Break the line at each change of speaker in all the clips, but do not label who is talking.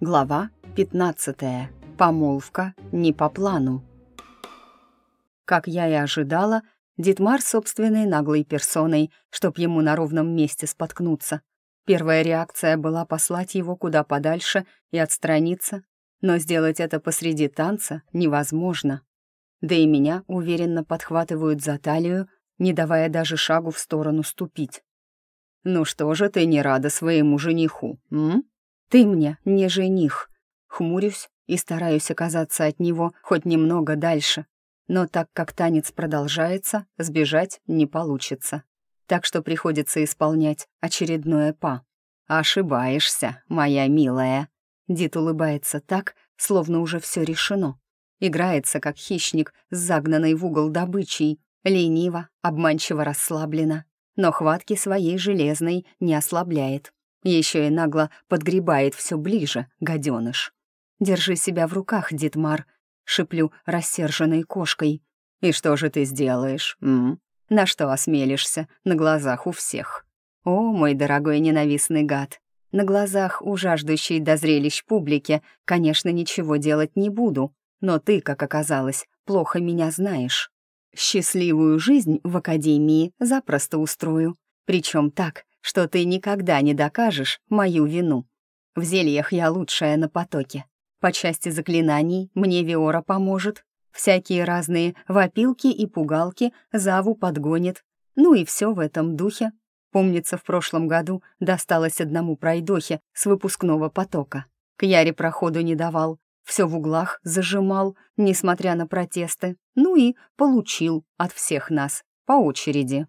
Глава 15. Помолвка не по плану. Как я и ожидала, Дитмар собственной наглой персоной, чтоб ему на ровном месте споткнуться. Первая реакция была послать его куда подальше и отстраниться, но сделать это посреди танца невозможно. Да и меня уверенно подхватывают за талию, не давая даже шагу в сторону ступить. «Ну что же ты не рада своему жениху, м? Ты мне не жених». Хмурюсь и стараюсь оказаться от него хоть немного дальше. Но так как танец продолжается, сбежать не получится. Так что приходится исполнять очередное па. «Ошибаешься, моя милая». Дит улыбается так, словно уже все решено. Играется, как хищник с загнанной в угол добычей, лениво, обманчиво расслабленно, но хватки своей железной не ослабляет. Еще и нагло подгребает все ближе, гаденыш. «Держи себя в руках, Дитмар», — шиплю рассерженной кошкой. «И что же ты сделаешь, м? На что осмелишься на глазах у всех?» «О, мой дорогой ненавистный гад, на глазах у жаждущей до зрелищ публики, конечно, ничего делать не буду, но ты, как оказалось, плохо меня знаешь. Счастливую жизнь в академии запросто устрою, причем так, что ты никогда не докажешь мою вину. В зельях я лучшая на потоке. По части заклинаний мне Виора поможет. Всякие разные вопилки и пугалки Заву подгонит. Ну и все в этом духе. Помнится, в прошлом году досталось одному пройдохе с выпускного потока. К Яре проходу не давал, все в углах зажимал, несмотря на протесты, ну и получил от всех нас по очереди.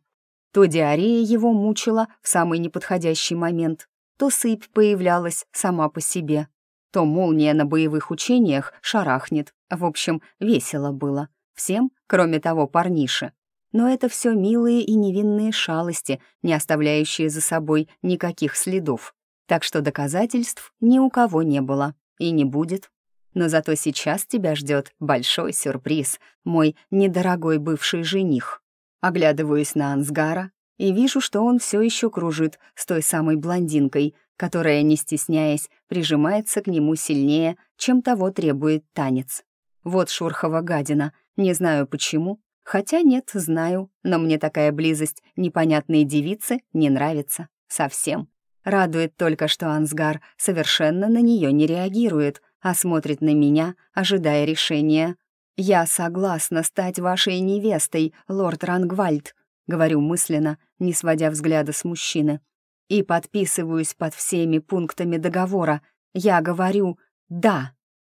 То диарея его мучила в самый неподходящий момент, то сыпь появлялась сама по себе, то молния на боевых учениях шарахнет. В общем, весело было. Всем, кроме того парниши. Но это все милые и невинные шалости, не оставляющие за собой никаких следов. Так что доказательств ни у кого не было и не будет. Но зато сейчас тебя ждет большой сюрприз, мой недорогой бывший жених. Оглядываюсь на Ансгара и вижу, что он все еще кружит с той самой блондинкой, которая, не стесняясь, прижимается к нему сильнее, чем того требует танец. Вот Шурхова гадина, не знаю почему, хотя нет, знаю, но мне такая близость непонятной девицы не нравится. Совсем. Радует только, что Ансгар совершенно на нее не реагирует, а смотрит на меня, ожидая решения. «Я согласна стать вашей невестой, лорд Рангвальд», говорю мысленно, не сводя взгляда с мужчины. И подписываюсь под всеми пунктами договора. Я говорю «да».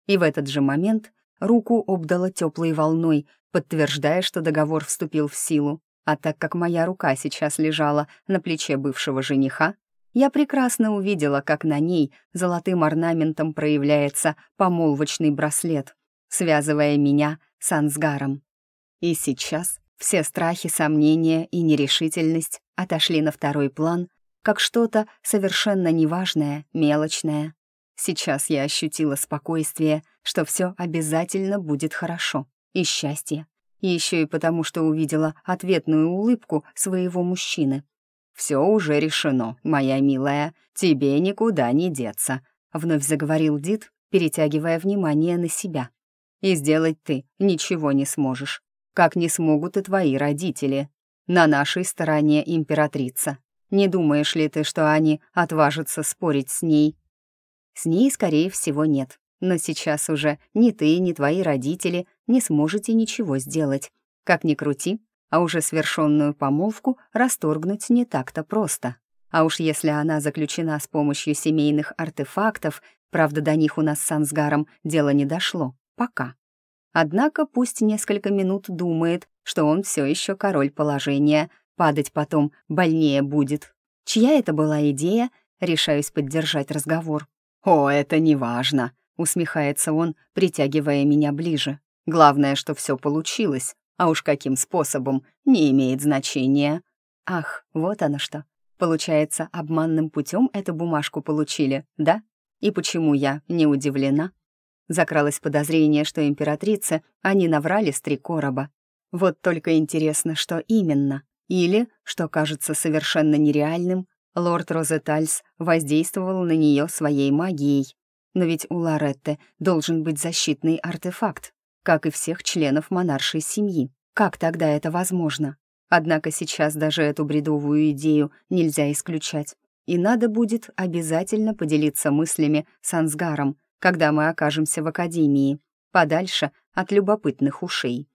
И в этот же момент руку обдала теплой волной, подтверждая, что договор вступил в силу. А так как моя рука сейчас лежала на плече бывшего жениха, я прекрасно увидела, как на ней золотым орнаментом проявляется помолвочный браслет, связывая меня с Ансгаром. И сейчас все страхи, сомнения и нерешительность отошли на второй план, как что-то совершенно неважное, мелочное. Сейчас я ощутила спокойствие, что все обязательно будет хорошо, и счастье. Еще и потому, что увидела ответную улыбку своего мужчины, «Все уже решено, моя милая, тебе никуда не деться», — вновь заговорил Дид, перетягивая внимание на себя. «И сделать ты ничего не сможешь, как не смогут и твои родители. На нашей стороне императрица. Не думаешь ли ты, что они отважатся спорить с ней?» «С ней, скорее всего, нет. Но сейчас уже ни ты, ни твои родители не сможете ничего сделать. Как ни крути, а уже свершенную помолвку расторгнуть не так-то просто. А уж если она заключена с помощью семейных артефактов, правда, до них у нас с Ансгаром дело не дошло. Пока. Однако пусть несколько минут думает, что он все еще король положения, падать потом больнее будет. Чья это была идея, решаюсь поддержать разговор. «О, это не важно», — усмехается он, притягивая меня ближе. «Главное, что все получилось. А уж каким способом, не имеет значения. Ах, вот оно что. Получается, обманным путем эту бумажку получили, да? И почему я не удивлена? Закралось подозрение, что императрице они наврали с три короба. Вот только интересно, что именно. Или, что кажется совершенно нереальным, Лорд Розетальс воздействовал на нее своей магией. Но ведь у Лоретты должен быть защитный артефакт, как и всех членов монаршей семьи. Как тогда это возможно? Однако сейчас даже эту бредовую идею нельзя исключать. И надо будет обязательно поделиться мыслями с Ансгаром, когда мы окажемся в академии, подальше от любопытных ушей.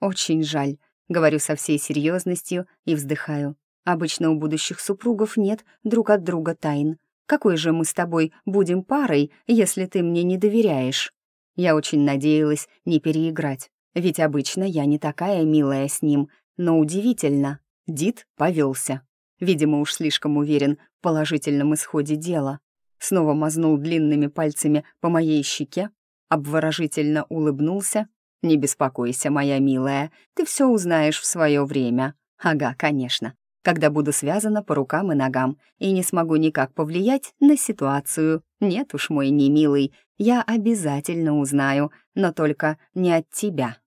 «Очень жаль», — говорю со всей серьезностью и вздыхаю. «Обычно у будущих супругов нет друг от друга тайн. Какой же мы с тобой будем парой, если ты мне не доверяешь?» Я очень надеялась не переиграть, ведь обычно я не такая милая с ним, но удивительно, Дид повелся. Видимо, уж слишком уверен в положительном исходе дела. Снова мазнул длинными пальцами по моей щеке, обворожительно улыбнулся. «Не беспокойся, моя милая, ты все узнаешь в свое время». «Ага, конечно, когда буду связана по рукам и ногам и не смогу никак повлиять на ситуацию. Нет уж, мой немилый, я обязательно узнаю, но только не от тебя».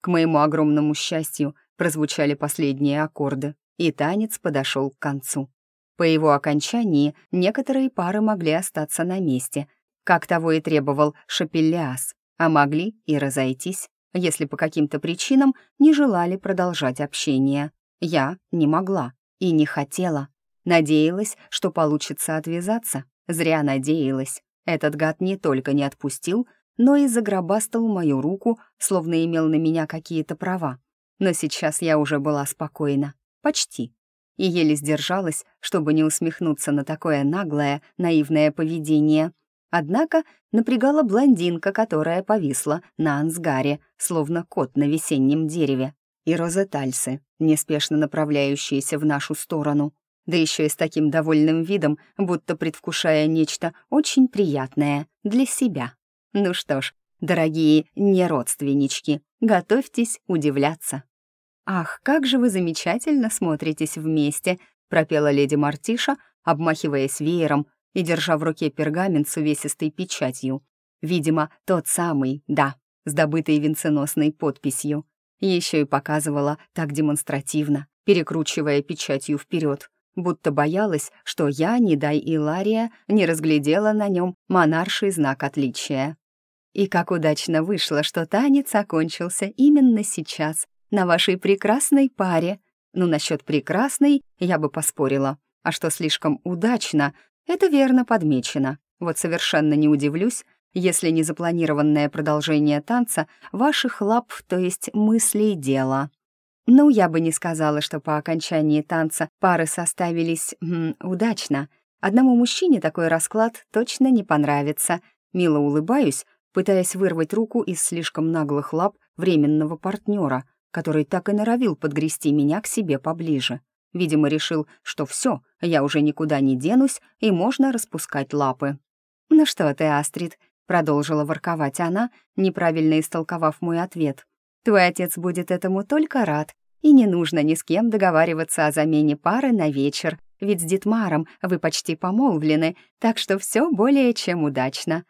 К моему огромному счастью прозвучали последние аккорды, и танец подошел к концу. По его окончании некоторые пары могли остаться на месте, как того и требовал Шапеллиас, а могли и разойтись, если по каким-то причинам не желали продолжать общение. Я не могла и не хотела. Надеялась, что получится отвязаться. Зря надеялась. Этот гад не только не отпустил, но и загробастал мою руку, словно имел на меня какие-то права. Но сейчас я уже была спокойна. Почти и еле сдержалась, чтобы не усмехнуться на такое наглое, наивное поведение. Однако напрягала блондинка, которая повисла на ансгаре, словно кот на весеннем дереве, и розетальсы, неспешно направляющиеся в нашу сторону, да еще и с таким довольным видом, будто предвкушая нечто очень приятное для себя. Ну что ж, дорогие неродственнички, готовьтесь удивляться. «Ах, как же вы замечательно смотритесь вместе!» — пропела леди Мартиша, обмахиваясь веером и держа в руке пергамент с увесистой печатью. Видимо, тот самый, да, с добытой венценосной подписью. Еще и показывала так демонстративно, перекручивая печатью вперед, будто боялась, что я, не дай Илария, не разглядела на нем монарший знак отличия. И как удачно вышло, что танец окончился именно сейчас, на вашей прекрасной паре. Ну, насчет прекрасной я бы поспорила. А что слишком удачно, это верно подмечено. Вот совершенно не удивлюсь, если незапланированное продолжение танца ваших лап, то есть мыслей дела. Ну, я бы не сказала, что по окончании танца пары составились м, удачно. Одному мужчине такой расклад точно не понравится. Мило улыбаюсь, пытаясь вырвать руку из слишком наглых лап временного партнера — который так и норовил подгрести меня к себе поближе. Видимо, решил, что все, я уже никуда не денусь, и можно распускать лапы. «Ну что ты, Астрид?» — продолжила ворковать она, неправильно истолковав мой ответ. «Твой отец будет этому только рад, и не нужно ни с кем договариваться о замене пары на вечер, ведь с Дитмаром вы почти помолвлены, так что все более чем удачно».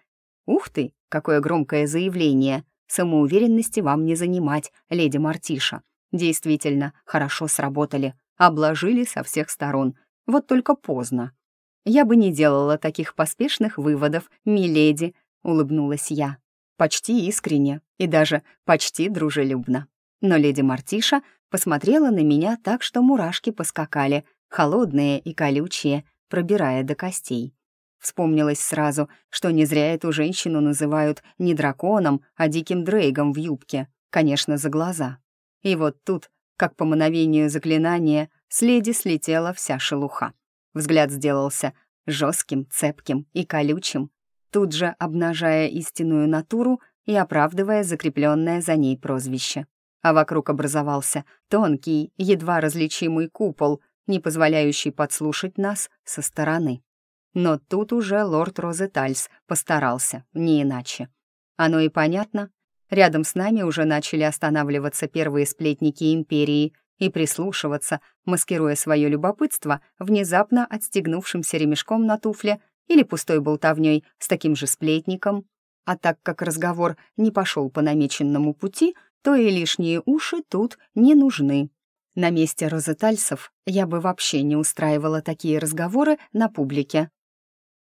«Ух ты, какое громкое заявление!» Самоуверенности вам не занимать, леди Мартиша. Действительно, хорошо сработали, обложили со всех сторон. Вот только поздно. Я бы не делала таких поспешных выводов, миледи, улыбнулась я. Почти искренне и даже почти дружелюбно. Но леди Мартиша посмотрела на меня так, что мурашки поскакали, холодные и колючие, пробирая до костей. Вспомнилось сразу, что не зря эту женщину называют не драконом, а диким дрейгом в юбке, конечно, за глаза. И вот тут, как по мановению заклинания, с леди слетела вся шелуха. Взгляд сделался жестким, цепким и колючим, тут же обнажая истинную натуру и оправдывая закрепленное за ней прозвище. А вокруг образовался тонкий, едва различимый купол, не позволяющий подслушать нас со стороны. Но тут уже лорд Розетальс постарался, не иначе. Оно и понятно. Рядом с нами уже начали останавливаться первые сплетники империи и прислушиваться, маскируя свое любопытство внезапно отстегнувшимся ремешком на туфле или пустой болтовней с таким же сплетником. А так как разговор не пошел по намеченному пути, то и лишние уши тут не нужны. На месте розетальсов я бы вообще не устраивала такие разговоры на публике.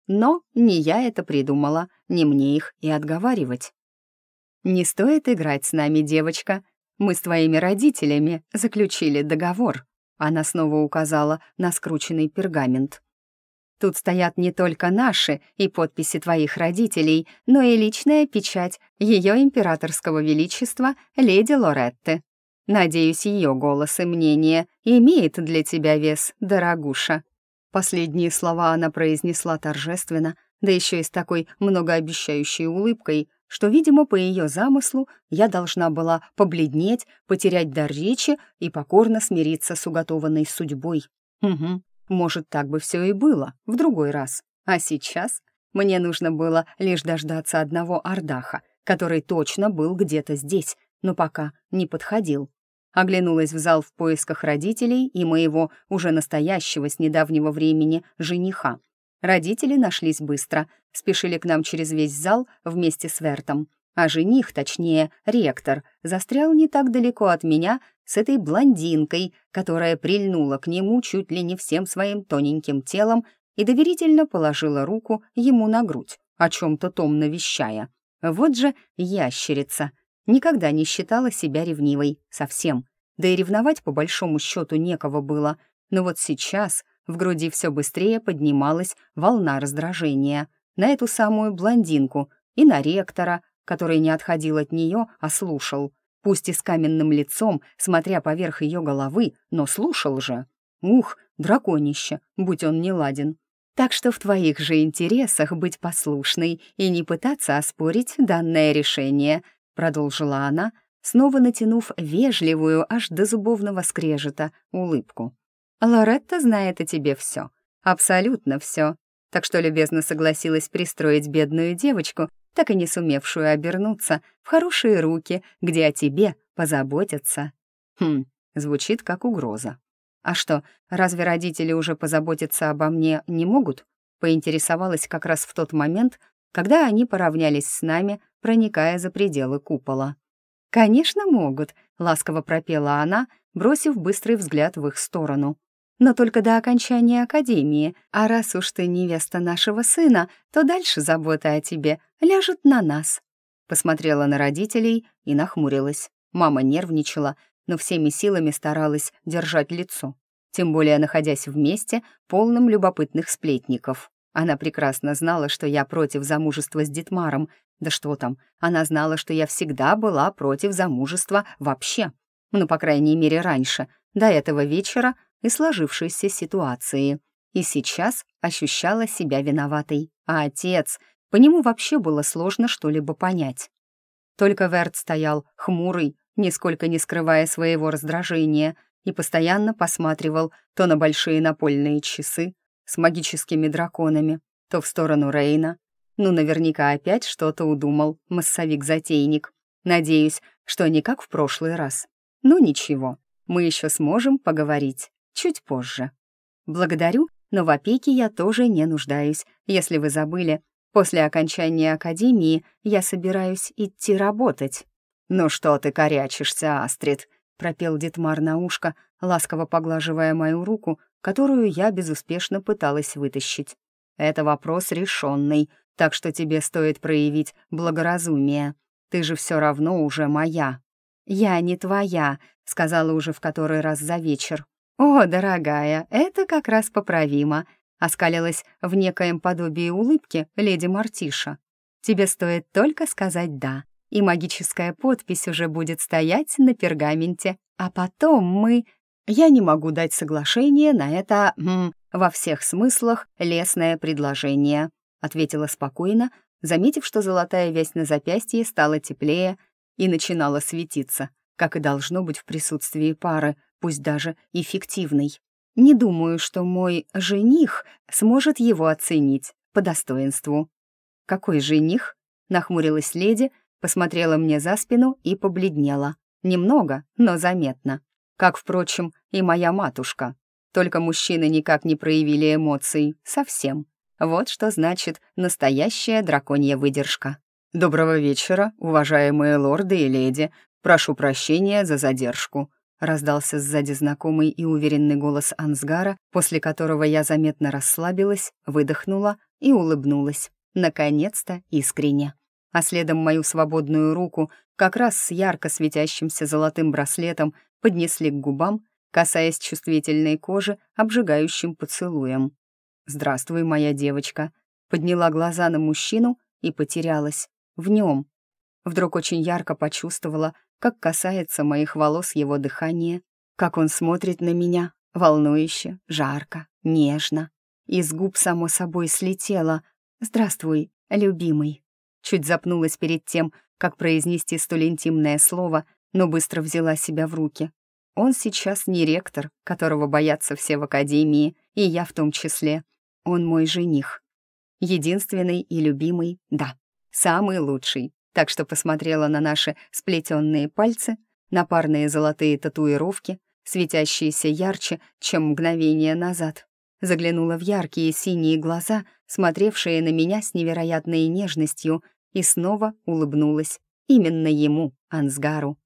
Но не я это придумала, не мне их и отговаривать. «Не стоит играть с нами, девочка. Мы с твоими родителями заключили договор». Она снова указала на скрученный пергамент. «Тут стоят не только наши и подписи твоих родителей, но и личная печать ее императорского величества леди Лоретты. Надеюсь, ее голос и мнение имеет для тебя вес, дорогуша». Последние слова она произнесла торжественно, да еще и с такой многообещающей улыбкой, что, видимо, по ее замыслу я должна была побледнеть, потерять дар речи и покорно смириться с уготованной судьбой. Угу, может, так бы все и было в другой раз. А сейчас мне нужно было лишь дождаться одного Ардаха, который точно был где-то здесь, но пока не подходил. Оглянулась в зал в поисках родителей и моего уже настоящего с недавнего времени жениха. Родители нашлись быстро, спешили к нам через весь зал вместе с Вертом. А жених, точнее, ректор, застрял не так далеко от меня с этой блондинкой, которая прильнула к нему чуть ли не всем своим тоненьким телом и доверительно положила руку ему на грудь, о чем-то томно вещая. Вот же ящерица. Никогда не считала себя ревнивой, совсем. Да и ревновать по большому счету некого было. Но вот сейчас в груди все быстрее поднималась волна раздражения на эту самую блондинку и на ректора, который не отходил от нее, а слушал. Пусть и с каменным лицом, смотря поверх ее головы, но слушал же. Ух, драконище, будь он не ладен. Так что в твоих же интересах быть послушной и не пытаться оспорить данное решение, продолжила она, снова натянув вежливую аж до зубовного скрежета улыбку. Лоретта знает о тебе все, абсолютно все, так что любезно согласилась пристроить бедную девочку, так и не сумевшую обернуться, в хорошие руки, где о тебе позаботятся. Хм, звучит как угроза. А что, разве родители уже позаботиться обо мне не могут? Поинтересовалась как раз в тот момент, когда они поравнялись с нами, проникая за пределы купола. «Конечно, могут», — ласково пропела она, бросив быстрый взгляд в их сторону но только до окончания академии, а раз уж ты невеста нашего сына, то дальше забота о тебе ляжет на нас». Посмотрела на родителей и нахмурилась. Мама нервничала, но всеми силами старалась держать лицо, тем более находясь вместе, полным любопытных сплетников. Она прекрасно знала, что я против замужества с Дитмаром. Да что там, она знала, что я всегда была против замужества вообще. Ну, по крайней мере, раньше. До этого вечера и сложившейся ситуации. И сейчас ощущала себя виноватой. А отец, по нему вообще было сложно что-либо понять. Только Верт стоял хмурый, нисколько не скрывая своего раздражения, и постоянно посматривал то на большие напольные часы с магическими драконами, то в сторону Рейна. Ну, наверняка опять что-то удумал массовик-затейник. Надеюсь, что не как в прошлый раз. Ну ничего, мы еще сможем поговорить чуть позже. Благодарю, но в опеке я тоже не нуждаюсь. Если вы забыли, после окончания академии я собираюсь идти работать. «Ну что ты корячишься, Астрид?» — пропел Дитмар на ушко, ласково поглаживая мою руку, которую я безуспешно пыталась вытащить. «Это вопрос решенный, так что тебе стоит проявить благоразумие. Ты же все равно уже моя». «Я не твоя», — сказала уже в который раз за вечер. «О, дорогая, это как раз поправимо», — оскалилась в некоем подобии улыбки леди Мартиша. «Тебе стоит только сказать «да», и магическая подпись уже будет стоять на пергаменте, а потом мы...» «Я не могу дать соглашение на это, м, во всех смыслах, лесное предложение», — ответила спокойно, заметив, что золотая вязь на запястье стала теплее и начинала светиться, как и должно быть в присутствии пары, пусть даже эффективный. Не думаю, что мой жених сможет его оценить по достоинству. «Какой жених?» — нахмурилась леди, посмотрела мне за спину и побледнела. Немного, но заметно. Как, впрочем, и моя матушка. Только мужчины никак не проявили эмоций. Совсем. Вот что значит настоящая драконья выдержка. «Доброго вечера, уважаемые лорды и леди. Прошу прощения за задержку», раздался сзади знакомый и уверенный голос Ансгара, после которого я заметно расслабилась, выдохнула и улыбнулась. Наконец-то искренне. А следом мою свободную руку, как раз с ярко светящимся золотым браслетом, поднесли к губам, касаясь чувствительной кожи обжигающим поцелуем. «Здравствуй, моя девочка», подняла глаза на мужчину и потерялась. В нем. Вдруг очень ярко почувствовала, как касается моих волос его дыхание, как он смотрит на меня, волнующе, жарко, нежно. Из губ само собой слетело «Здравствуй, любимый». Чуть запнулась перед тем, как произнести столь интимное слово, но быстро взяла себя в руки. Он сейчас не ректор, которого боятся все в академии, и я в том числе. Он мой жених. Единственный и любимый, да, самый лучший. Так что посмотрела на наши сплетенные пальцы, на парные золотые татуировки, светящиеся ярче, чем мгновение назад. Заглянула в яркие синие глаза, смотревшие на меня с невероятной нежностью, и снова улыбнулась. Именно ему, Ансгару.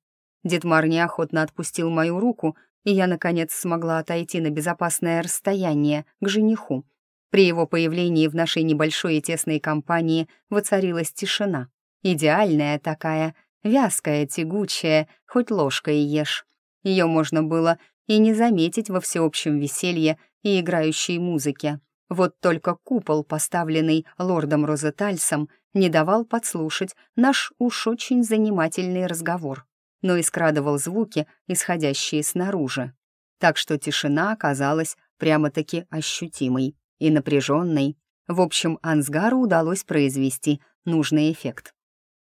Дедмар неохотно отпустил мою руку, и я, наконец, смогла отойти на безопасное расстояние к жениху, при его появлении в нашей небольшой и тесной компании воцарилась тишина. Идеальная такая, вязкая, тягучая, хоть ложкой ешь. Ее можно было и не заметить во всеобщем веселье и играющей музыке. Вот только купол, поставленный лордом Розетальсом, не давал подслушать наш уж очень занимательный разговор, но и скрадывал звуки, исходящие снаружи. Так что тишина оказалась прямо-таки ощутимой и напряженной. В общем, Ансгару удалось произвести нужный эффект.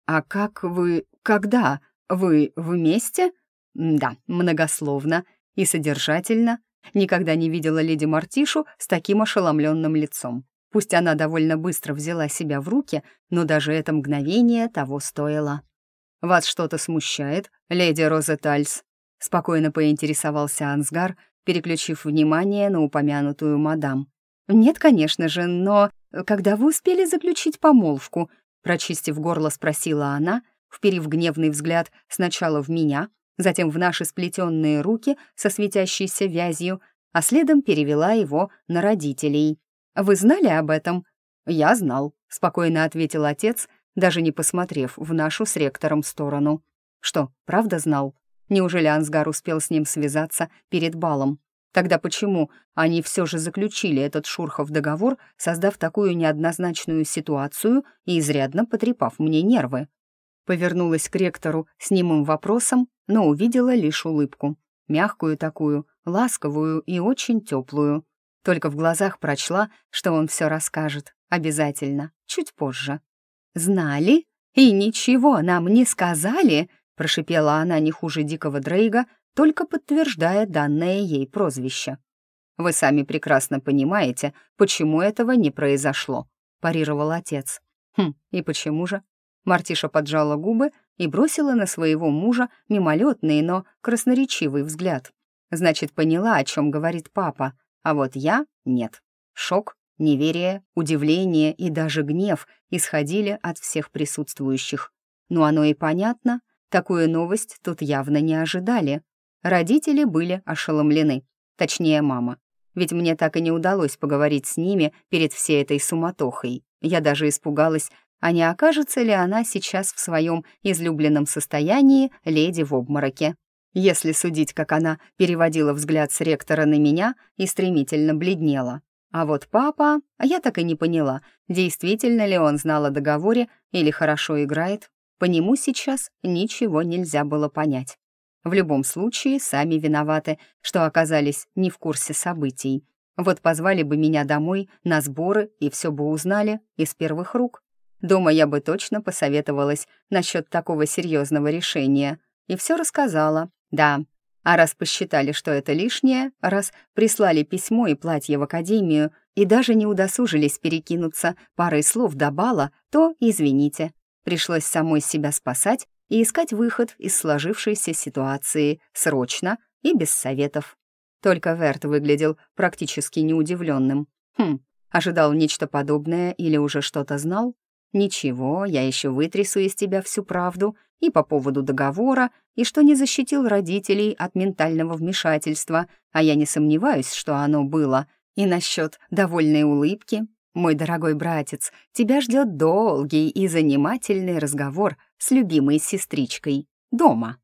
«А как вы... когда? Вы вместе?» «Да, многословно и содержательно. Никогда не видела леди Мартишу с таким ошеломленным лицом. Пусть она довольно быстро взяла себя в руки, но даже это мгновение того стоило. «Вас что-то смущает, леди Розетальс?» — спокойно поинтересовался Ансгар, переключив внимание на упомянутую мадам. «Нет, конечно же, но когда вы успели заключить помолвку?» Прочистив горло, спросила она, вперив гневный взгляд сначала в меня, затем в наши сплетенные руки со светящейся вязью, а следом перевела его на родителей. «Вы знали об этом?» «Я знал», — спокойно ответил отец, даже не посмотрев в нашу с ректором сторону. «Что, правда знал? Неужели Ансгар успел с ним связаться перед балом?» Тогда почему они все же заключили этот Шурхов договор, создав такую неоднозначную ситуацию и изрядно потрепав мне нервы? Повернулась к ректору с немым вопросом, но увидела лишь улыбку. Мягкую такую, ласковую и очень теплую. Только в глазах прочла, что он все расскажет. Обязательно, чуть позже. «Знали? И ничего нам не сказали?» прошипела она не хуже дикого Дрейга, только подтверждая данное ей прозвище. «Вы сами прекрасно понимаете, почему этого не произошло», — парировал отец. «Хм, и почему же?» Мартиша поджала губы и бросила на своего мужа мимолетный, но красноречивый взгляд. Значит, поняла, о чем говорит папа, а вот я — нет. Шок, неверие, удивление и даже гнев исходили от всех присутствующих. Ну, оно и понятно, такую новость тут явно не ожидали. Родители были ошеломлены, точнее мама. Ведь мне так и не удалось поговорить с ними перед всей этой суматохой. Я даже испугалась, а не окажется ли она сейчас в своем излюбленном состоянии леди в обмороке. Если судить, как она переводила взгляд с ректора на меня и стремительно бледнела. А вот папа, я так и не поняла, действительно ли он знал о договоре или хорошо играет. По нему сейчас ничего нельзя было понять. В любом случае, сами виноваты, что оказались не в курсе событий. Вот позвали бы меня домой на сборы и все бы узнали из первых рук. Дома я бы точно посоветовалась насчет такого серьезного решения. И все рассказала, да. А раз посчитали, что это лишнее, раз прислали письмо и платье в академию и даже не удосужились перекинуться парой слов до бала, то извините. Пришлось самой себя спасать и искать выход из сложившейся ситуации срочно и без советов. Только Верт выглядел практически неудивленным. Хм, ожидал нечто подобное или уже что-то знал? Ничего, я еще вытрясу из тебя всю правду и по поводу договора, и что не защитил родителей от ментального вмешательства, а я не сомневаюсь, что оно было, и насчет довольной улыбки. Мой дорогой братец, тебя ждет долгий и занимательный разговор с любимой сестричкой дома.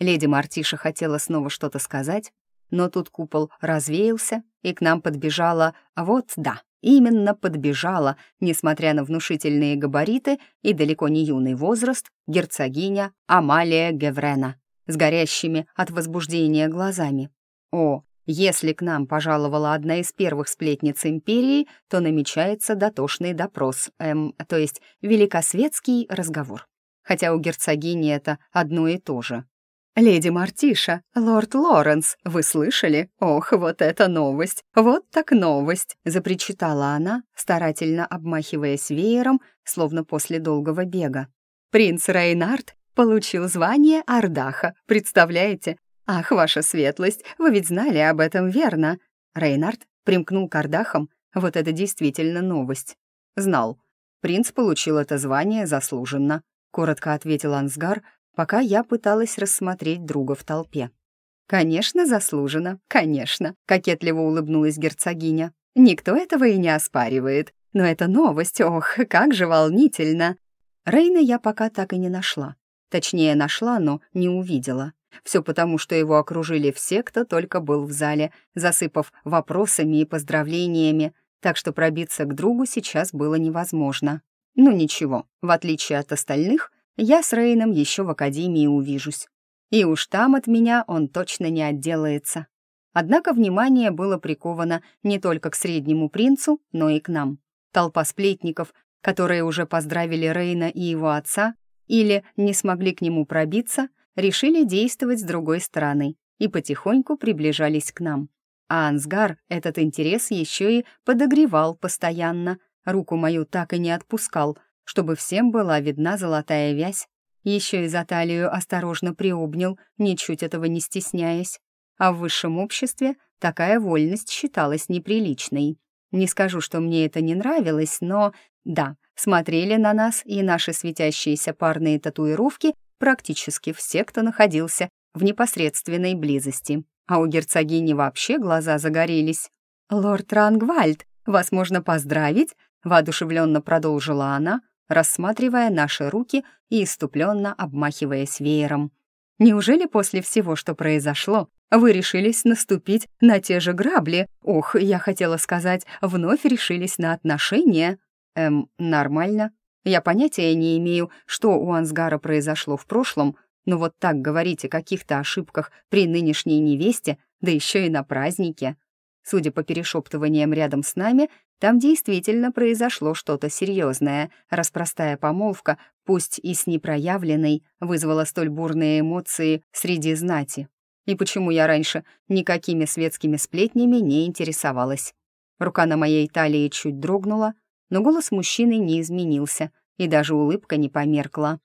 Леди Мартиша хотела снова что-то сказать, но тут купол развеялся, и к нам подбежала, вот да, именно подбежала, несмотря на внушительные габариты и далеко не юный возраст, герцогиня Амалия Геврена с горящими от возбуждения глазами. О, если к нам пожаловала одна из первых сплетниц империи, то намечается дотошный допрос, эм, то есть великосветский разговор. Хотя у герцогини это одно и то же. «Леди Мартиша, лорд Лоренс, вы слышали? Ох, вот это новость! Вот так новость!» — запричитала она, старательно обмахиваясь веером, словно после долгого бега. «Принц Рейнард получил звание Ардаха, представляете? Ах, ваша светлость, вы ведь знали об этом, верно?» Рейнард примкнул к Ардахам, вот это действительно новость. «Знал. Принц получил это звание заслуженно», — коротко ответил Ансгар, пока я пыталась рассмотреть друга в толпе. «Конечно, заслуженно, конечно», — кокетливо улыбнулась герцогиня. «Никто этого и не оспаривает. Но это новость, ох, как же волнительно!» Рейна я пока так и не нашла. Точнее, нашла, но не увидела. Все потому, что его окружили все, кто только был в зале, засыпав вопросами и поздравлениями, так что пробиться к другу сейчас было невозможно. Ну ничего, в отличие от остальных, я с Рейном еще в академии увижусь. И уж там от меня он точно не отделается. Однако внимание было приковано не только к среднему принцу, но и к нам. Толпа сплетников, которые уже поздравили Рейна и его отца, или не смогли к нему пробиться, решили действовать с другой стороны и потихоньку приближались к нам. А Ансгар этот интерес еще и подогревал постоянно, руку мою так и не отпускал, чтобы всем была видна золотая вязь. Еще и за талию осторожно приобнял, ничуть этого не стесняясь. А в высшем обществе такая вольность считалась неприличной. Не скажу, что мне это не нравилось, но да, смотрели на нас и наши светящиеся парные татуировки практически все, кто находился в непосредственной близости. А у герцогини вообще глаза загорелись. «Лорд Рангвальд, вас можно поздравить?» — воодушевленно продолжила она, рассматривая наши руки и иступленно обмахиваясь веером. «Неужели после всего, что произошло, вы решились наступить на те же грабли? Ох, я хотела сказать, вновь решились на отношения?» «Эм, нормально. Я понятия не имею, что у Ансгара произошло в прошлом, но вот так говорить о каких-то ошибках при нынешней невесте, да еще и на празднике. Судя по перешептываниям рядом с нами, там действительно произошло что-то серьезное, распростая помолвка, пусть и с непроявленной, вызвала столь бурные эмоции среди знати. И почему я раньше никакими светскими сплетнями не интересовалась? Рука на моей талии чуть дрогнула, но голос мужчины не изменился, и даже улыбка не померкла.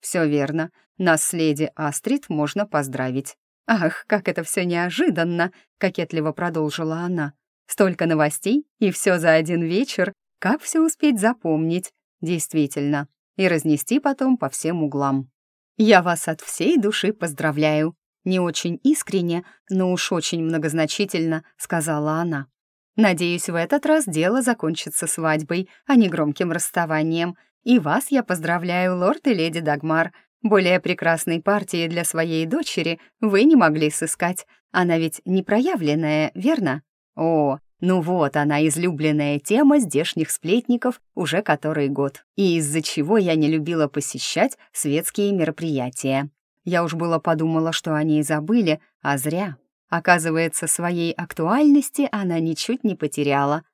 «Все верно, нас с леди Астрид можно поздравить». «Ах, как это все неожиданно!» — кокетливо продолжила она. «Столько новостей, и все за один вечер. Как все успеть запомнить?» «Действительно. И разнести потом по всем углам». «Я вас от всей души поздравляю», — не очень искренне, но уж очень многозначительно сказала она. Надеюсь, в этот раз дело закончится свадьбой, а не громким расставанием. И вас я поздравляю, лорд и леди Дагмар. Более прекрасной партии для своей дочери вы не могли сыскать. Она ведь не проявленная, верно? О, ну вот она, излюбленная тема здешних сплетников уже который год, и из-за чего я не любила посещать светские мероприятия. Я уж было подумала, что они и забыли, а зря. Оказывается, своей актуальности она ничуть не потеряла.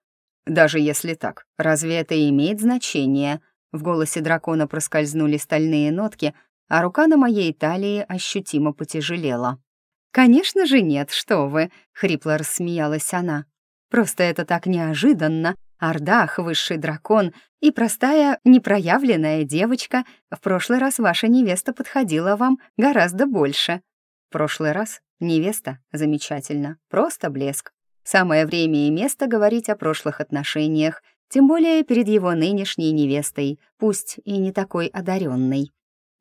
Даже если так, разве это имеет значение? В голосе дракона проскользнули стальные нотки, а рука на моей талии ощутимо потяжелела. «Конечно же нет, что вы!» — хрипло рассмеялась она. «Просто это так неожиданно. Ардах, высший дракон и простая, непроявленная девочка. В прошлый раз ваша невеста подходила вам гораздо больше». «В прошлый раз Невеста — замечательно, просто блеск. Самое время и место говорить о прошлых отношениях, тем более перед его нынешней невестой, пусть и не такой одаренной.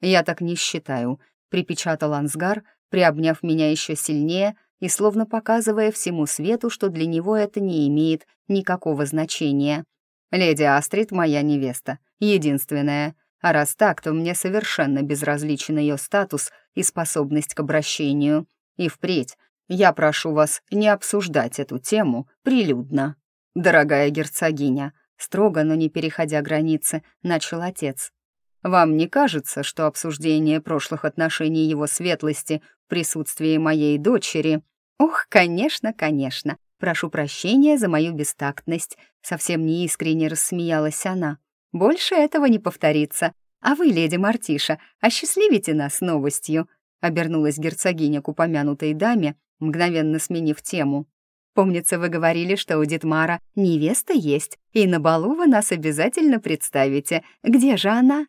«Я так не считаю», — припечатал Ансгар, приобняв меня еще сильнее и словно показывая всему свету, что для него это не имеет никакого значения. «Леди Астрид — моя невеста, единственная, а раз так, то мне совершенно безразличен ее статус и способность к обращению. И впредь я прошу вас не обсуждать эту тему прилюдно. Дорогая герцогиня, строго, но не переходя границы, начал отец. Вам не кажется, что обсуждение прошлых отношений его светлости в присутствии моей дочери... Ох, конечно, конечно. Прошу прощения за мою бестактность. Совсем неискренне рассмеялась она. Больше этого не повторится. А вы, леди Мартиша, осчастливите нас новостью», — обернулась герцогиня к упомянутой даме, мгновенно сменив тему. «Помнится, вы говорили, что у Дитмара невеста есть, и на балу вы нас обязательно представите. Где же она?»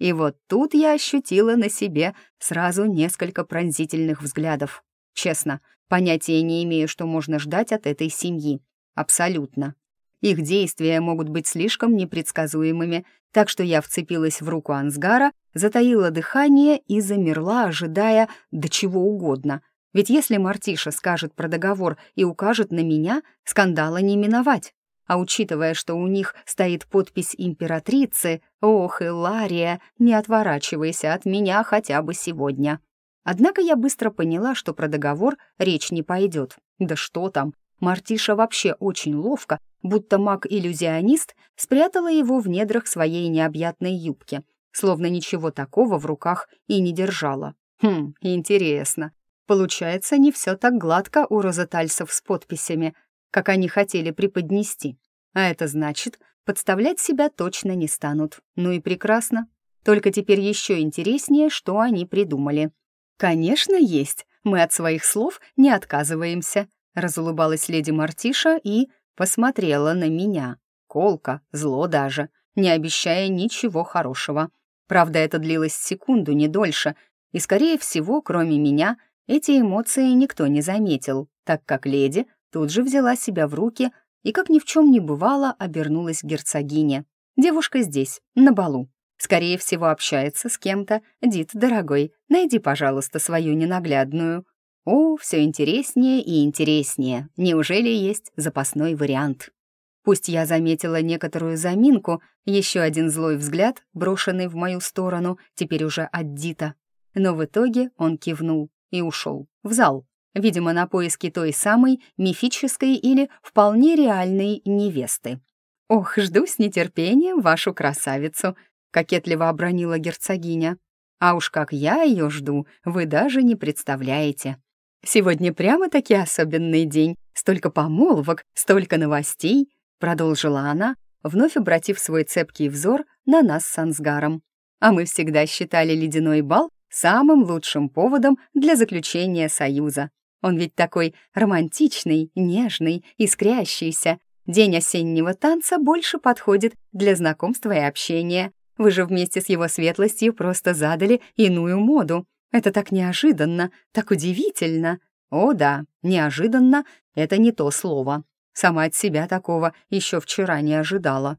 И вот тут я ощутила на себе сразу несколько пронзительных взглядов. Честно, понятия не имею, что можно ждать от этой семьи. Абсолютно. Их действия могут быть слишком непредсказуемыми, так что я вцепилась в руку Ансгара, затаила дыхание и замерла, ожидая до чего угодно. Ведь если Мартиша скажет про договор и укажет на меня, скандала не миновать. А учитывая, что у них стоит подпись императрицы, ох, Илария, не отворачивайся от меня хотя бы сегодня. Однако я быстро поняла, что про договор речь не пойдет. Да что там, Мартиша вообще очень ловко, будто маг-иллюзионист, спрятала его в недрах своей необъятной юбки, словно ничего такого в руках и не держала. Хм, интересно. Получается, не все так гладко у розетальцев с подписями, как они хотели преподнести. А это значит, подставлять себя точно не станут. Ну и прекрасно. Только теперь еще интереснее, что они придумали. «Конечно, есть. Мы от своих слов не отказываемся», Разулыбалась леди Мартиша и посмотрела на меня. Колка, зло даже, не обещая ничего хорошего. Правда, это длилось секунду, не дольше, и, скорее всего, кроме меня, эти эмоции никто не заметил, так как леди тут же взяла себя в руки и, как ни в чем не бывало, обернулась к герцогине. «Девушка здесь, на балу. Скорее всего, общается с кем-то. Дит, дорогой, найди, пожалуйста, свою ненаглядную. О, все интереснее и интереснее. Неужели есть запасной вариант? Пусть я заметила некоторую заминку, еще один злой взгляд, брошенный в мою сторону, теперь уже от Дита. Но в итоге он кивнул и ушел в зал, видимо, на поиски той самой мифической или вполне реальной невесты. «Ох, жду с нетерпением вашу красавицу», — кокетливо обронила герцогиня. «А уж как я ее жду, вы даже не представляете». Сегодня прямо-таки особенный день. Столько помолвок, столько новостей», — продолжила она, вновь обратив свой цепкий взор на нас с Ансгаром. «А мы всегда считали ледяной бал самым лучшим поводом для заключения союза. Он ведь такой романтичный, нежный, искрящийся. День осеннего танца больше подходит для знакомства и общения. Вы же вместе с его светлостью просто задали иную моду. Это так неожиданно, так удивительно. О да, неожиданно — это не то слово. Сама от себя такого еще вчера не ожидала.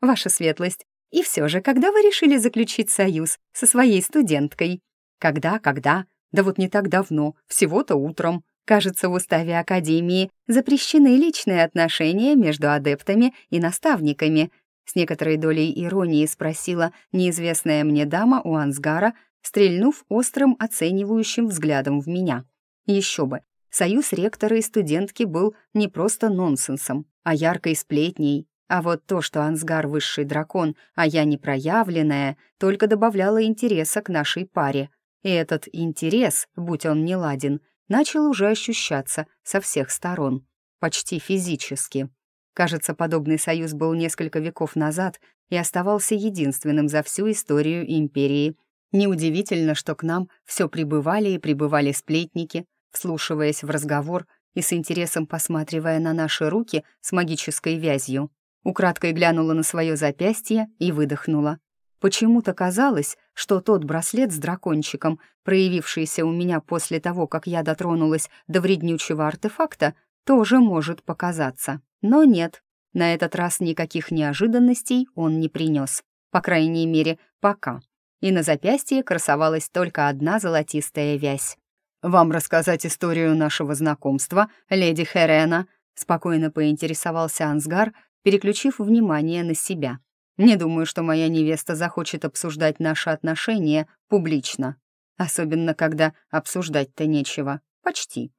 Ваша светлость, и все же, когда вы решили заключить союз со своей студенткой? Когда, когда? Да вот не так давно, всего-то утром. Кажется, в уставе Академии запрещены личные отношения между адептами и наставниками. С некоторой долей иронии спросила неизвестная мне дама у Ансгара, стрельнув острым оценивающим взглядом в меня. Еще бы, союз ректора и студентки был не просто нонсенсом, а яркой сплетней. А вот то, что Ансгар — высший дракон, а я непроявленная, только добавляло интереса к нашей паре. И этот интерес, будь он не ладен, начал уже ощущаться со всех сторон, почти физически. Кажется, подобный союз был несколько веков назад и оставался единственным за всю историю империи — Неудивительно, что к нам все прибывали и прибывали сплетники, вслушиваясь в разговор и с интересом посматривая на наши руки с магической вязью. Украдкой глянула на свое запястье и выдохнула. Почему-то казалось, что тот браслет с дракончиком, проявившийся у меня после того, как я дотронулась до вреднючего артефакта, тоже может показаться. Но нет, На этот раз никаких неожиданностей он не принес. По крайней мере, пока. И на запястье красовалась только одна золотистая вязь. «Вам рассказать историю нашего знакомства, леди Херена?» спокойно поинтересовался Ансгар, переключив внимание на себя. «Не думаю, что моя невеста захочет обсуждать наши отношения публично. Особенно, когда обсуждать-то нечего. Почти».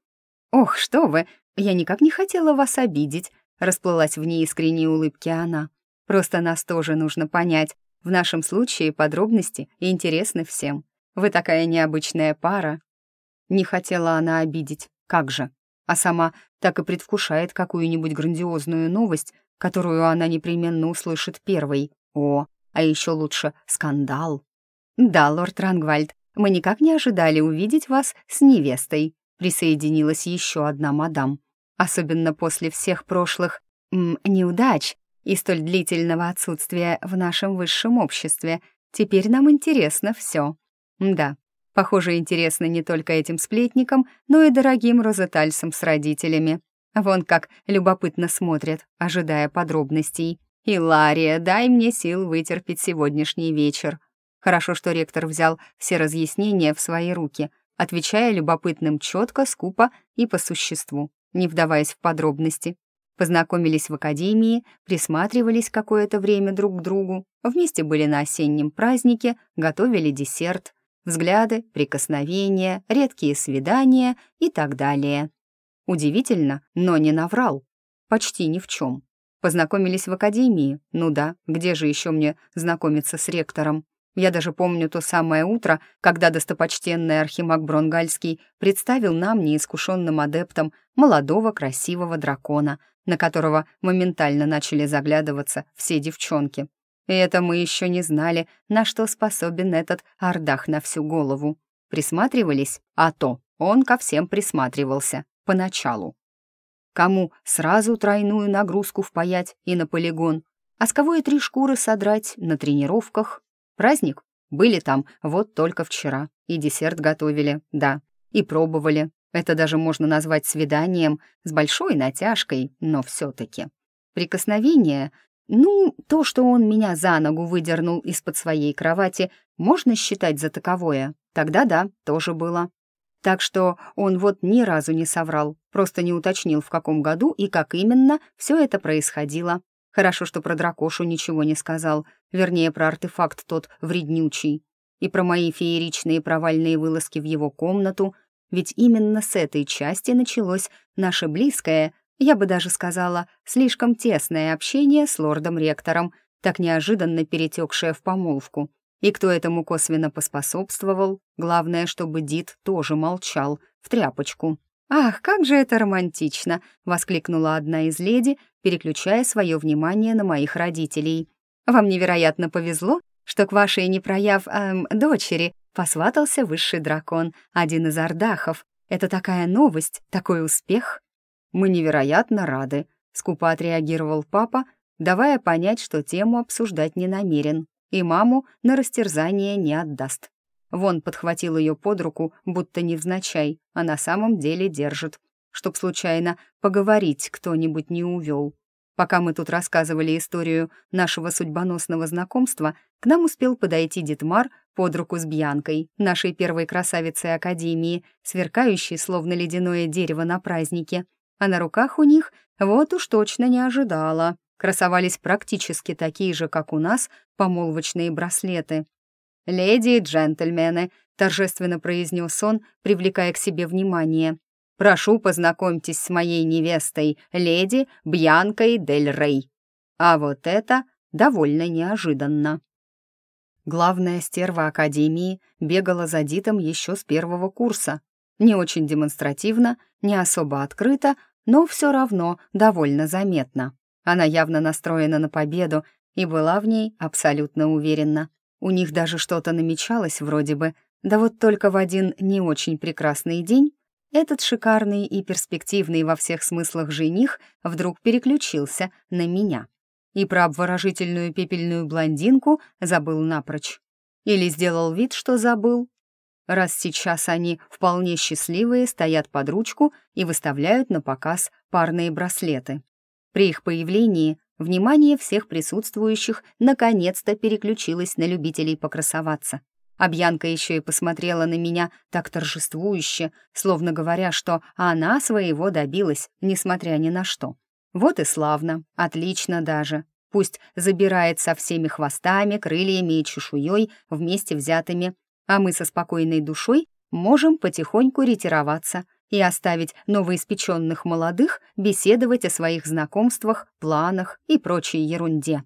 «Ох, что вы! Я никак не хотела вас обидеть», расплылась в неискренней улыбке она. «Просто нас тоже нужно понять. В нашем случае подробности интересны всем. Вы такая необычная пара». Не хотела она обидеть. Как же? А сама так и предвкушает какую-нибудь грандиозную новость, которую она непременно услышит первой. О, а еще лучше скандал. «Да, лорд Рангвальд, мы никак не ожидали увидеть вас с невестой», присоединилась еще одна мадам. Особенно после всех прошлых м, неудач и столь длительного отсутствия в нашем высшем обществе. Теперь нам интересно все. Да, похоже, интересно не только этим сплетникам, но и дорогим розетальцам с родителями. Вон как любопытно смотрят, ожидая подробностей. «Илария, дай мне сил вытерпеть сегодняшний вечер». Хорошо, что ректор взял все разъяснения в свои руки, отвечая любопытным четко, скупо и по существу, не вдаваясь в подробности. Познакомились в академии, присматривались какое-то время друг к другу, вместе были на осеннем празднике, готовили десерт, взгляды, прикосновения, редкие свидания и так далее. Удивительно, но не наврал. Почти ни в чем. Познакомились в академии? Ну да, где же еще мне знакомиться с ректором? Я даже помню то самое утро, когда достопочтенный архимаг Бронгальский представил нам, неискушенным адептам, молодого красивого дракона, на которого моментально начали заглядываться все девчонки. И это мы еще не знали, на что способен этот ардах на всю голову. Присматривались? А то, он ко всем присматривался, поначалу. Кому сразу тройную нагрузку впаять и на полигон, а с кого и три шкуры содрать на тренировках, Праздник? Были там вот только вчера. И десерт готовили, да. И пробовали. Это даже можно назвать свиданием с большой натяжкой, но все-таки. Прикосновение ну, то, что он меня за ногу выдернул из-под своей кровати, можно считать за таковое. Тогда да, тоже было. Так что он вот ни разу не соврал, просто не уточнил, в каком году и как именно все это происходило. Хорошо, что про дракошу ничего не сказал, вернее, про артефакт тот вреднючий, и про мои фееричные провальные вылазки в его комнату, ведь именно с этой части началось наше близкое, я бы даже сказала, слишком тесное общение с лордом-ректором, так неожиданно перетекшее в помолвку. И кто этому косвенно поспособствовал, главное, чтобы Дид тоже молчал, в тряпочку. «Ах, как же это романтично!» — воскликнула одна из леди, переключая свое внимание на моих родителей. «Вам невероятно повезло, что к вашей непрояв эм, дочери посватался высший дракон, один из ардахов. Это такая новость, такой успех!» «Мы невероятно рады», — скупо отреагировал папа, давая понять, что тему обсуждать не намерен, и маму на растерзание не отдаст. Вон подхватил ее под руку, будто невзначай, а на самом деле держит, чтоб случайно поговорить кто-нибудь не увел. Пока мы тут рассказывали историю нашего судьбоносного знакомства, к нам успел подойти Дитмар под руку с Бьянкой, нашей первой красавицей Академии, сверкающей, словно ледяное дерево на празднике. А на руках у них вот уж точно не ожидала. Красовались практически такие же, как у нас, помолвочные браслеты, «Леди и джентльмены», — торжественно произнес он, привлекая к себе внимание. «Прошу, познакомьтесь с моей невестой, леди Бьянкой Дель Рей». А вот это довольно неожиданно. Главная стерва Академии бегала за Дитом еще с первого курса. Не очень демонстративно, не особо открыто, но все равно довольно заметно. Она явно настроена на победу и была в ней абсолютно уверена. У них даже что-то намечалось вроде бы, да вот только в один не очень прекрасный день этот шикарный и перспективный во всех смыслах жених вдруг переключился на меня. И про обворожительную пепельную блондинку забыл напрочь. Или сделал вид, что забыл. Раз сейчас они вполне счастливые, стоят под ручку и выставляют на показ парные браслеты. При их появлении внимание всех присутствующих наконец-то переключилось на любителей покрасоваться. А Бьянка еще и посмотрела на меня так торжествующе, словно говоря, что она своего добилась, несмотря ни на что. Вот и славно, отлично даже. Пусть забирает со всеми хвостами, крыльями и чешуей вместе взятыми, а мы со спокойной душой можем потихоньку ретироваться и оставить новоиспеченных молодых беседовать о своих знакомствах, планах и прочей ерунде.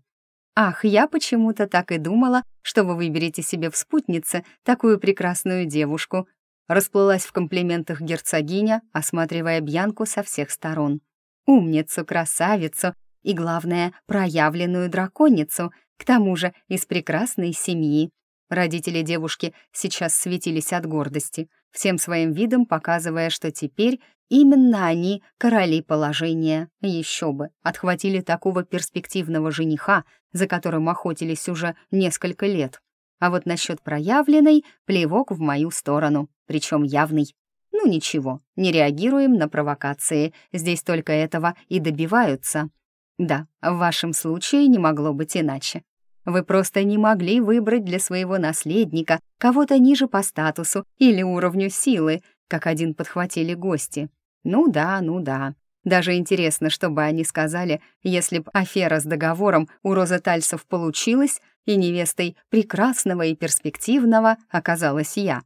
Ах, я почему-то так и думала, что вы выберете себе в спутнице такую прекрасную девушку. Расплылась в комплиментах герцогиня, осматривая Бьянку со всех сторон. Умницу, красавицу и, главное, проявленную драконицу, к тому же из прекрасной семьи. Родители девушки сейчас светились от гордости, всем своим видом показывая, что теперь именно они короли положения. Еще бы, отхватили такого перспективного жениха, за которым охотились уже несколько лет. А вот насчет проявленной — плевок в мою сторону, причем явный. Ну ничего, не реагируем на провокации, здесь только этого и добиваются. Да, в вашем случае не могло быть иначе. Вы просто не могли выбрать для своего наследника кого-то ниже по статусу или уровню силы, как один подхватили гости. Ну да, ну да. Даже интересно, что бы они сказали, если б афера с договором у Розы Тальсов получилась, и невестой прекрасного и перспективного оказалась я.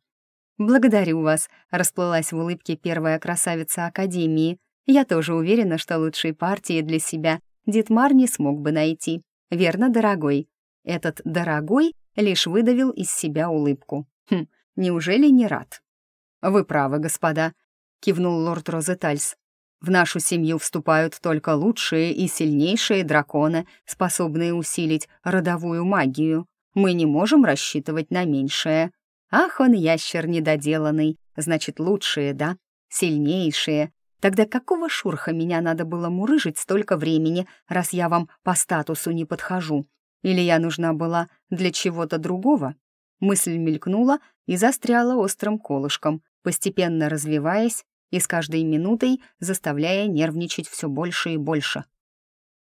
«Благодарю вас», — расплылась в улыбке первая красавица Академии. «Я тоже уверена, что лучшей партии для себя Дитмар не смог бы найти. Верно, дорогой?» Этот «дорогой» лишь выдавил из себя улыбку. «Хм, неужели не рад?» «Вы правы, господа», — кивнул лорд Розетальс. «В нашу семью вступают только лучшие и сильнейшие драконы, способные усилить родовую магию. Мы не можем рассчитывать на меньшее. Ах, он ящер недоделанный, значит, лучшие, да? Сильнейшие. Тогда какого шурха меня надо было мурыжить столько времени, раз я вам по статусу не подхожу? Или я нужна была для чего-то другого? Мысль мелькнула и застряла острым колышком, постепенно развиваясь и с каждой минутой заставляя нервничать все больше и больше.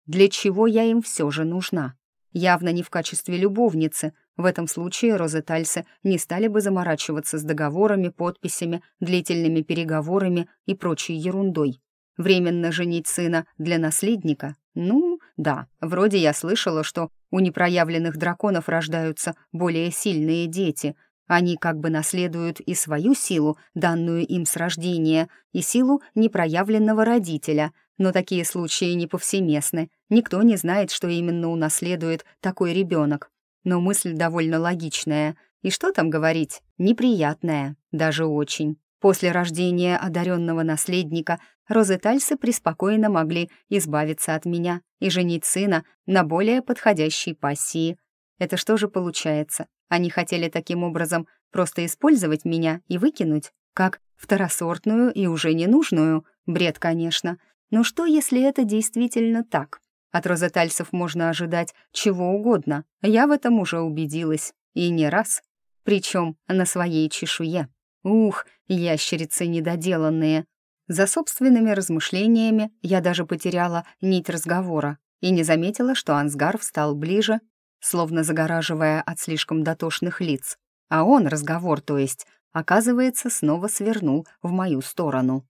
Для чего я им все же нужна? Явно не в качестве любовницы. В этом случае розетальсы не стали бы заморачиваться с договорами, подписями, длительными переговорами и прочей ерундой. Временно женить сына для наследника? Ну, да, вроде я слышала, что у непроявленных драконов рождаются более сильные дети. Они как бы наследуют и свою силу, данную им с рождения, и силу непроявленного родителя. Но такие случаи не повсеместны. Никто не знает, что именно унаследует такой ребенок. Но мысль довольно логичная. И что там говорить? Неприятная, даже очень. После рождения одаренного наследника розетальсы преспокойно могли избавиться от меня и женить сына на более подходящей пассии. Это что же получается? Они хотели таким образом просто использовать меня и выкинуть, как второсортную и уже ненужную? Бред, конечно. Но что, если это действительно так? От розетальцев можно ожидать чего угодно. Я в этом уже убедилась. И не раз. Причем на своей чешуе. Ух, ящерицы недоделанные. За собственными размышлениями я даже потеряла нить разговора и не заметила, что Ансгар встал ближе, словно загораживая от слишком дотошных лиц. А он, разговор то есть, оказывается, снова свернул в мою сторону.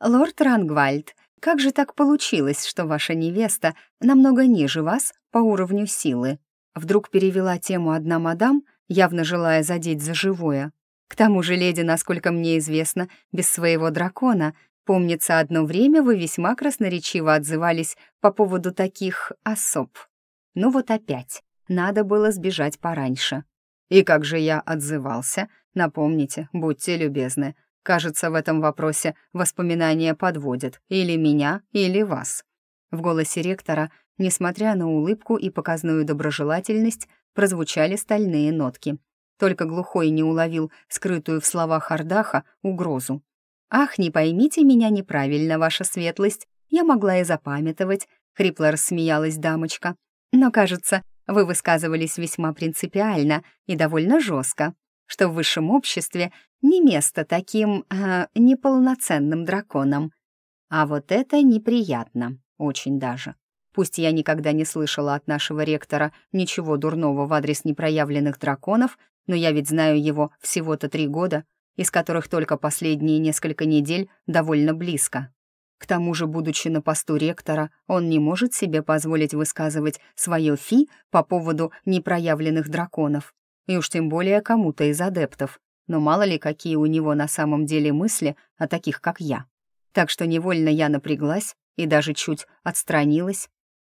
«Лорд Рангвальд, как же так получилось, что ваша невеста намного ниже вас по уровню силы?» Вдруг перевела тему одна мадам, явно желая задеть за живое. К тому же, леди, насколько мне известно, без своего дракона Помнится, одно время вы весьма красноречиво отзывались по поводу таких особ. Ну вот опять, надо было сбежать пораньше. И как же я отзывался? Напомните, будьте любезны. Кажется, в этом вопросе воспоминания подводят или меня, или вас. В голосе ректора, несмотря на улыбку и показную доброжелательность, прозвучали стальные нотки. Только глухой не уловил скрытую в словах Ардаха угрозу. «Ах, не поймите меня неправильно, ваша светлость, я могла и запамятовать», — хрипло рассмеялась дамочка. «Но, кажется, вы высказывались весьма принципиально и довольно жестко, что в высшем обществе не место таким э, неполноценным драконам. А вот это неприятно. очень даже. Пусть я никогда не слышала от нашего ректора ничего дурного в адрес непроявленных драконов, но я ведь знаю его всего-то три года, из которых только последние несколько недель довольно близко. К тому же, будучи на посту ректора, он не может себе позволить высказывать свое фи по поводу непроявленных драконов, и уж тем более кому-то из адептов, но мало ли какие у него на самом деле мысли о таких, как я. Так что невольно я напряглась и даже чуть отстранилась.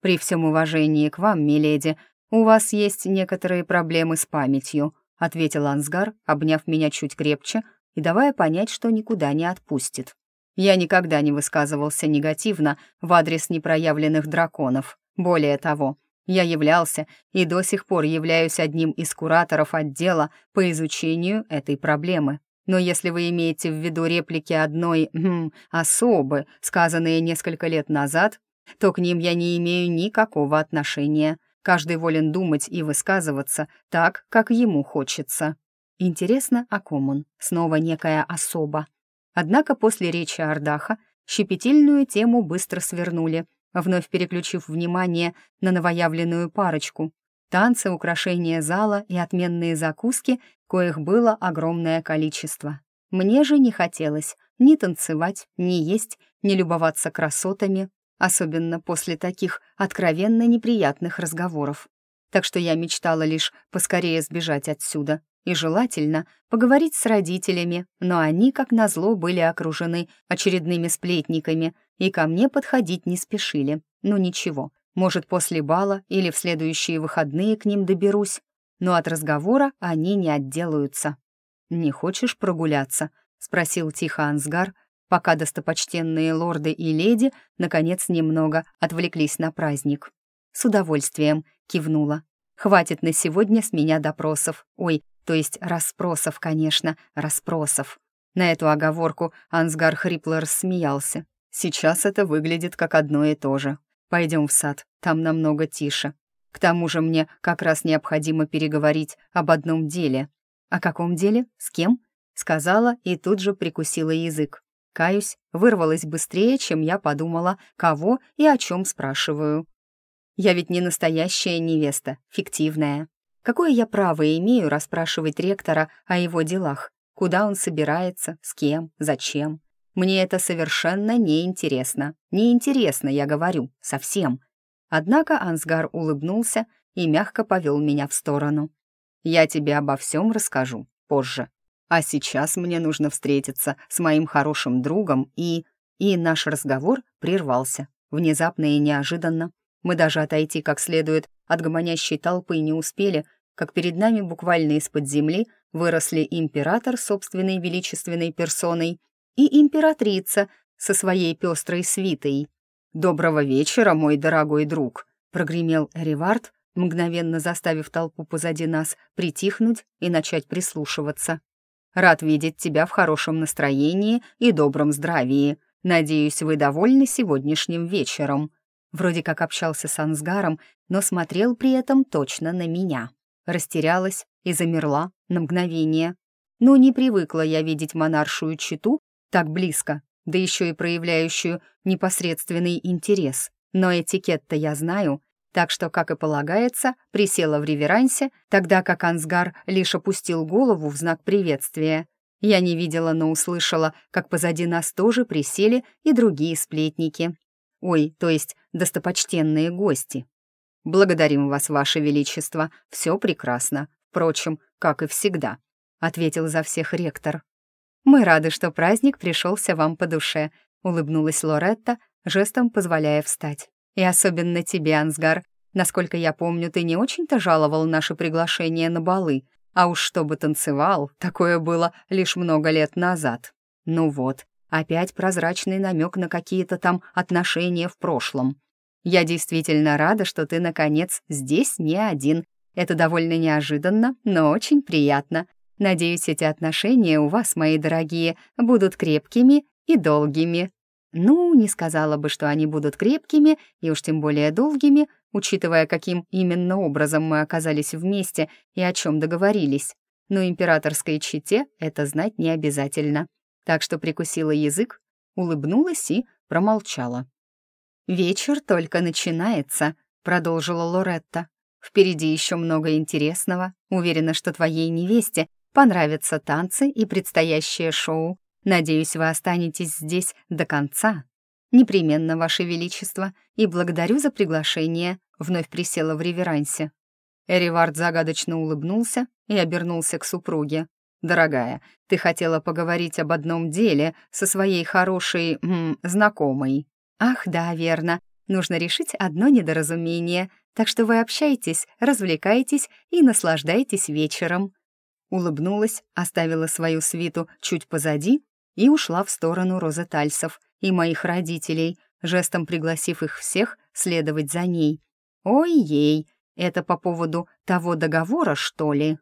При всем уважении к вам, миледи, у вас есть некоторые проблемы с памятью, ответил Ансгар, обняв меня чуть крепче и давая понять, что никуда не отпустит. Я никогда не высказывался негативно в адрес непроявленных драконов. Более того, я являлся и до сих пор являюсь одним из кураторов отдела по изучению этой проблемы. Но если вы имеете в виду реплики одной хм, особы, сказанные несколько лет назад, то к ним я не имею никакого отношения. Каждый волен думать и высказываться так, как ему хочется. Интересно, о ком он? Снова некая особа. Однако после речи Ардаха щепетильную тему быстро свернули, вновь переключив внимание на новоявленную парочку. Танцы, украшения зала и отменные закуски, коих было огромное количество. Мне же не хотелось ни танцевать, ни есть, ни любоваться красотами, особенно после таких откровенно неприятных разговоров. Так что я мечтала лишь поскорее сбежать отсюда, и желательно поговорить с родителями, но они, как назло, были окружены очередными сплетниками и ко мне подходить не спешили. Ну ничего, может, после бала или в следующие выходные к ним доберусь, но от разговора они не отделаются. «Не хочешь прогуляться?» — спросил тихо Ансгар, пока достопочтенные лорды и леди наконец немного отвлеклись на праздник. «С удовольствием», — кивнула. «Хватит на сегодня с меня допросов. Ой, то есть расспросов, конечно, расспросов. На эту оговорку Ансгар хрипло рассмеялся. Сейчас это выглядит как одно и то же. Пойдем в сад, там намного тише. К тому же мне как раз необходимо переговорить об одном деле. О каком деле? С кем? Сказала и тут же прикусила язык. Каюсь, вырвалась быстрее, чем я подумала, кого и о чем спрашиваю. Я ведь не настоящая невеста, фиктивная. Какое я право имею расспрашивать ректора о его делах? Куда он собирается, с кем, зачем? Мне это совершенно неинтересно. Неинтересно, я говорю, совсем. Однако Ансгар улыбнулся и мягко повел меня в сторону. «Я тебе обо всем расскажу позже. А сейчас мне нужно встретиться с моим хорошим другом и...» И наш разговор прервался, внезапно и неожиданно. Мы даже отойти как следует от гомонящей толпы не успели, как перед нами буквально из-под земли выросли император собственной величественной персоной и императрица со своей пестрой свитой. «Доброго вечера, мой дорогой друг!» — прогремел Ривард, мгновенно заставив толпу позади нас притихнуть и начать прислушиваться. «Рад видеть тебя в хорошем настроении и добром здравии. Надеюсь, вы довольны сегодняшним вечером». Вроде как общался с Ансгаром, но смотрел при этом точно на меня растерялась и замерла на мгновение. Но не привыкла я видеть монаршую читу так близко, да еще и проявляющую непосредственный интерес. Но этикет-то я знаю, так что, как и полагается, присела в реверансе, тогда как Ансгар лишь опустил голову в знак приветствия. Я не видела, но услышала, как позади нас тоже присели и другие сплетники. Ой, то есть достопочтенные гости. «Благодарим вас, ваше величество, все прекрасно. Впрочем, как и всегда», — ответил за всех ректор. «Мы рады, что праздник пришелся вам по душе», — улыбнулась Лоретта, жестом позволяя встать. «И особенно тебе, Ансгар. Насколько я помню, ты не очень-то жаловал наше приглашение на балы, а уж чтобы танцевал, такое было лишь много лет назад. Ну вот, опять прозрачный намек на какие-то там отношения в прошлом. Я действительно рада, что ты, наконец, здесь не один. Это довольно неожиданно, но очень приятно. Надеюсь, эти отношения у вас, мои дорогие, будут крепкими и долгими». Ну, не сказала бы, что они будут крепкими и уж тем более долгими, учитывая, каким именно образом мы оказались вместе и о чем договорились. Но императорской чете это знать не обязательно. Так что прикусила язык, улыбнулась и промолчала. «Вечер только начинается», — продолжила Лоретта. «Впереди еще много интересного. Уверена, что твоей невесте понравятся танцы и предстоящее шоу. Надеюсь, вы останетесь здесь до конца. Непременно, Ваше Величество, и благодарю за приглашение», — вновь присела в реверансе. Эривард загадочно улыбнулся и обернулся к супруге. «Дорогая, ты хотела поговорить об одном деле со своей хорошей... М, знакомой». «Ах, да, верно. Нужно решить одно недоразумение, так что вы общайтесь, развлекайтесь и наслаждайтесь вечером». Улыбнулась, оставила свою свиту чуть позади и ушла в сторону розетальсов и моих родителей, жестом пригласив их всех следовать за ней. «Ой-ей, это по поводу того договора, что ли?»